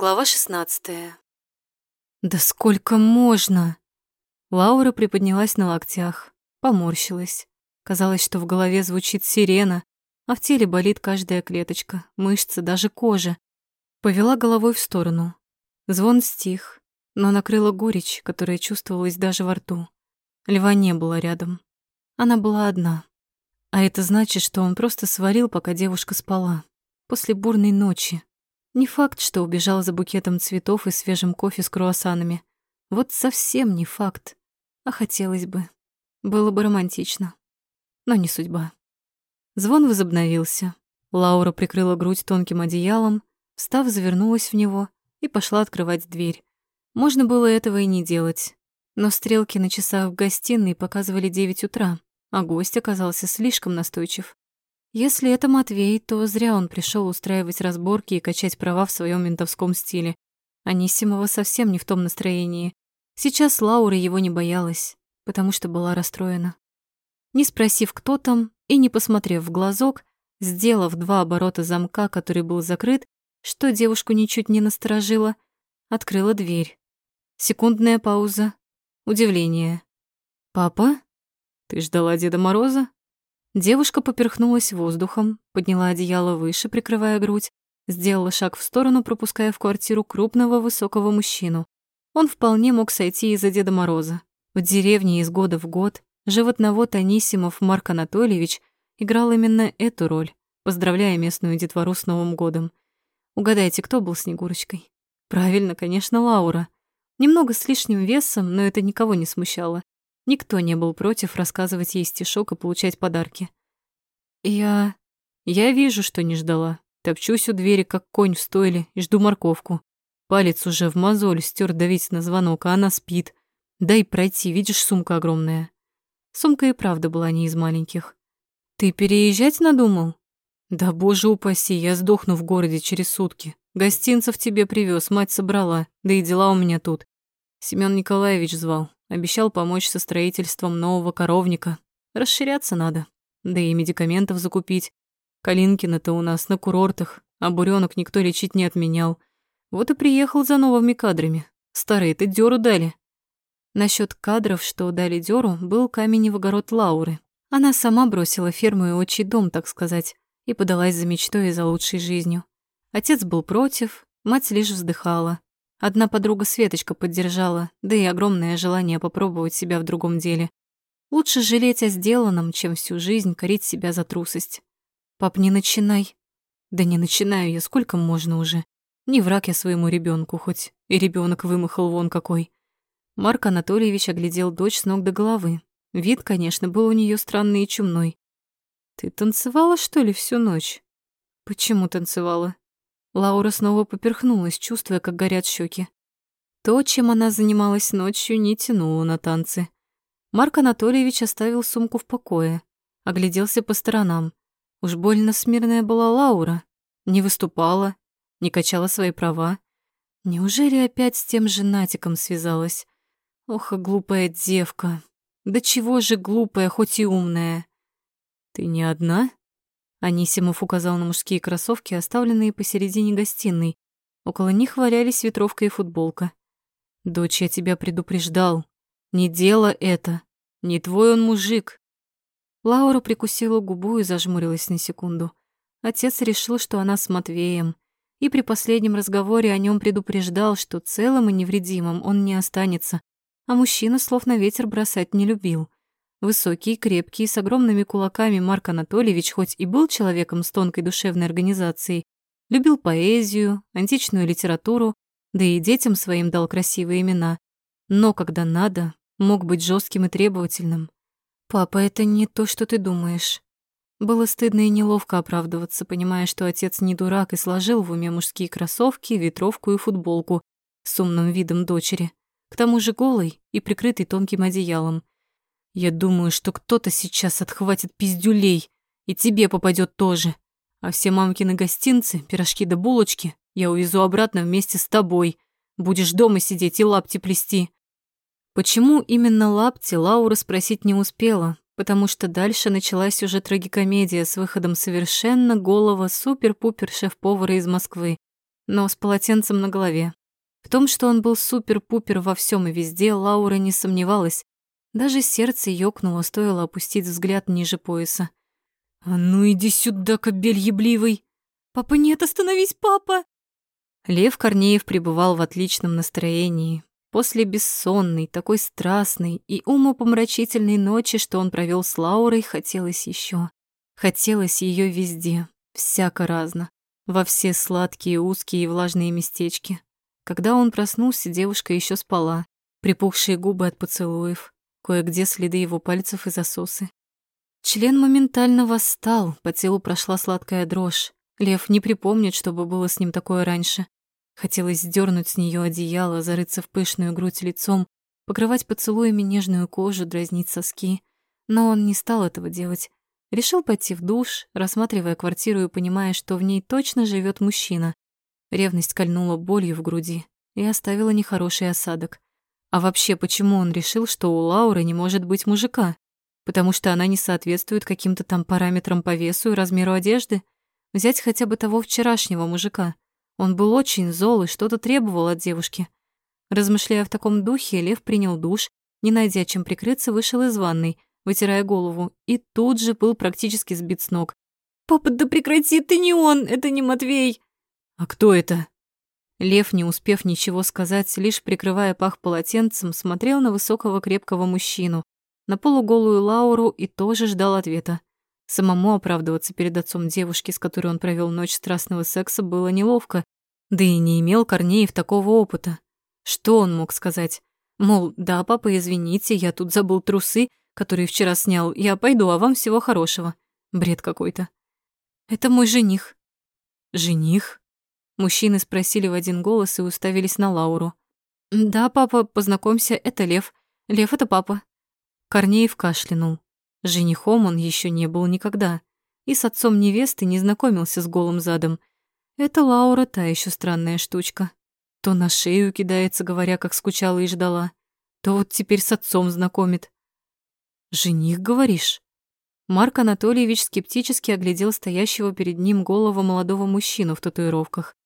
Глава 16. Да сколько можно? Лаура приподнялась на локтях, поморщилась. Казалось, что в голове звучит сирена, а в теле болит каждая клеточка, мышцы, даже кожа. Повела головой в сторону. Звон стих, но накрыла горечь, которая чувствовалась даже во рту. Льва не было рядом. Она была одна. А это значит, что он просто сварил, пока девушка спала. После бурной ночи, не факт, что убежал за букетом цветов и свежим кофе с круассанами. Вот совсем не факт. А хотелось бы. Было бы романтично. Но не судьба. Звон возобновился. Лаура прикрыла грудь тонким одеялом, встав, завернулась в него и пошла открывать дверь. Можно было этого и не делать. Но стрелки на часах в гостиной показывали девять утра, а гость оказался слишком настойчив. Если это Матвей, то зря он пришел устраивать разборки и качать права в своем ментовском стиле. Анисимова совсем не в том настроении. Сейчас Лаура его не боялась, потому что была расстроена. Не спросив, кто там, и не посмотрев в глазок, сделав два оборота замка, который был закрыт, что девушку ничуть не насторожило, открыла дверь. Секундная пауза. Удивление. «Папа? Ты ждала Деда Мороза?» Девушка поперхнулась воздухом, подняла одеяло выше, прикрывая грудь, сделала шаг в сторону, пропуская в квартиру крупного высокого мужчину. Он вполне мог сойти из-за Деда Мороза. В деревне из года в год животновод Анисимов Марк Анатольевич играл именно эту роль, поздравляя местную детвору с Новым годом. Угадайте, кто был Снегурочкой? Правильно, конечно, Лаура. Немного с лишним весом, но это никого не смущало. Никто не был против рассказывать ей стишок и получать подарки. Я... Я вижу, что не ждала. Топчусь у двери, как конь в стойле, и жду морковку. Палец уже в мозоль стер давить на звонок, а она спит. Дай пройти, видишь, сумка огромная. Сумка и правда была не из маленьких. Ты переезжать надумал? Да боже упаси, я сдохну в городе через сутки. Гостинцев тебе привез, мать собрала, да и дела у меня тут. Семён Николаевич звал. Обещал помочь со строительством нового коровника. Расширяться надо. Да и медикаментов закупить. Калинкина-то у нас на курортах, а бурёнок никто лечить не отменял. Вот и приехал за новыми кадрами. Старые-то дёру дали. Насчёт кадров, что дали дёру, был камень в огород Лауры. Она сама бросила ферму и отчий дом, так сказать, и подалась за мечтой и за лучшей жизнью. Отец был против, мать лишь вздыхала. Одна подруга Светочка поддержала, да и огромное желание попробовать себя в другом деле. Лучше жалеть о сделанном, чем всю жизнь корить себя за трусость. Пап, не начинай. Да не начинаю я, сколько можно уже. Не враг я своему ребенку, хоть и ребенок вымахал вон какой. Марк Анатольевич оглядел дочь с ног до головы. Вид, конечно, был у нее странный и чумной. Ты танцевала, что ли, всю ночь? Почему танцевала? Лаура снова поперхнулась, чувствуя, как горят щеки. То, чем она занималась ночью, не тянуло на танцы. Марк Анатольевич оставил сумку в покое, огляделся по сторонам. Уж больно смирная была Лаура. Не выступала, не качала свои права. Неужели опять с тем женатиком связалась? Ох, глупая девка. Да чего же глупая, хоть и умная. Ты не одна? Анисимов указал на мужские кроссовки, оставленные посередине гостиной. Около них валялись ветровка и футболка. «Дочь, я тебя предупреждал. Не дело это. Не твой он мужик». Лаура прикусила губу и зажмурилась на секунду. Отец решил, что она с Матвеем, и при последнем разговоре о нем предупреждал, что целым и невредимым он не останется, а мужчина слов на ветер бросать не любил. Высокий, крепкий, с огромными кулаками Марк Анатольевич хоть и был человеком с тонкой душевной организацией, любил поэзию, античную литературу, да и детям своим дал красивые имена. Но когда надо, мог быть жестким и требовательным. «Папа, это не то, что ты думаешь». Было стыдно и неловко оправдываться, понимая, что отец не дурак и сложил в уме мужские кроссовки, ветровку и футболку с умным видом дочери, к тому же голой и прикрытой тонким одеялом. Я думаю, что кто-то сейчас отхватит пиздюлей, и тебе попадет тоже. А все мамкины гостинцы, пирожки да булочки я увезу обратно вместе с тобой. Будешь дома сидеть и лапти плести. Почему именно лапти, Лаура спросить не успела, потому что дальше началась уже трагикомедия с выходом совершенно голого супер-пупер шеф-повара из Москвы. но с полотенцем на голове. В том, что он был супер-пупер во всем и везде, Лаура не сомневалась. Даже сердце ёкнуло, стоило опустить взгляд ниже пояса. «А ну иди сюда, кобель ебливый!» «Папа, нет, остановись, папа!» Лев Корнеев пребывал в отличном настроении. После бессонной, такой страстной и умопомрачительной ночи, что он провел с Лаурой, хотелось еще. Хотелось ее везде, всяко разно, во все сладкие, узкие и влажные местечки. Когда он проснулся, девушка еще спала, припухшие губы от поцелуев, кое-где следы его пальцев и засосы. Член моментально восстал, по телу прошла сладкая дрожь. Лев не припомнит, чтобы было с ним такое раньше. Хотелось сдернуть с нее одеяло, зарыться в пышную грудь лицом, покрывать поцелуями нежную кожу, дразнить соски. Но он не стал этого делать. Решил пойти в душ, рассматривая квартиру и понимая, что в ней точно живет мужчина. Ревность кольнула болью в груди и оставила нехороший осадок. А вообще, почему он решил, что у Лауры не может быть мужика? Потому что она не соответствует каким-то там параметрам по весу и размеру одежды? Взять хотя бы того вчерашнего мужика. Он был очень зол и что-то требовал от девушки. Размышляя в таком духе, Лев принял душ, не найдя чем прикрыться, вышел из ванной, вытирая голову, и тут же был практически сбит с ног. «Папа, да прекрати, ты не он, это не Матвей!» «А кто это?» Лев, не успев ничего сказать, лишь прикрывая пах полотенцем, смотрел на высокого крепкого мужчину, на полуголую Лауру и тоже ждал ответа. Самому оправдываться перед отцом девушки, с которой он провел ночь страстного секса, было неловко, да и не имел Корнеев такого опыта. Что он мог сказать? Мол, да, папа, извините, я тут забыл трусы, которые вчера снял, я пойду, а вам всего хорошего. Бред какой-то. Это мой жених. Жених? Мужчины спросили в один голос и уставились на Лауру. Да, папа, познакомься, это Лев. Лев, это папа. Корнеев кашлянул. Женихом он еще не был никогда. И с отцом невесты не знакомился с голым задом. Это Лаура та еще странная штучка. То на шею кидается, говоря, как скучала и ждала, то вот теперь с отцом знакомит. «Жених, говоришь?» Марк Анатольевич скептически оглядел стоящего перед ним голого молодого мужчину в татуировках.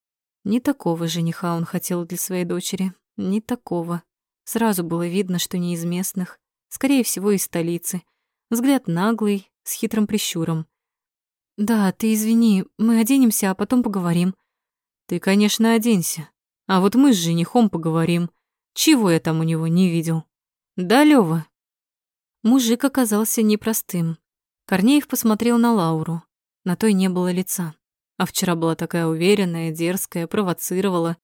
Не такого жениха он хотел для своей дочери, не такого. Сразу было видно, что не из местных, скорее всего, из столицы — Взгляд наглый, с хитрым прищуром. «Да, ты извини, мы оденемся, а потом поговорим». «Ты, конечно, оденься. А вот мы с женихом поговорим. Чего я там у него не видел?» «Да, Лёва?» Мужик оказался непростым. Корнеев посмотрел на Лауру. На той не было лица. А вчера была такая уверенная, дерзкая, провоцировала.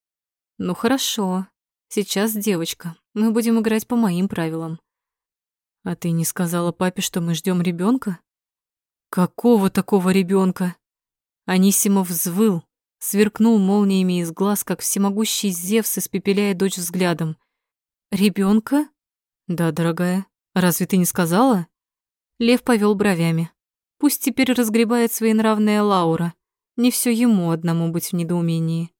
«Ну хорошо. Сейчас девочка. Мы будем играть по моим правилам. А ты не сказала папе, что мы ждем ребенка? Какого такого ребенка? Анисимов взвыл, сверкнул молниями из глаз, как всемогущий Зевс, испепеляя дочь взглядом. Ребенка? Да, дорогая. Разве ты не сказала? Лев повел бровями. Пусть теперь разгребает свои нравная Лаура. Не все ему одному быть в недоумении.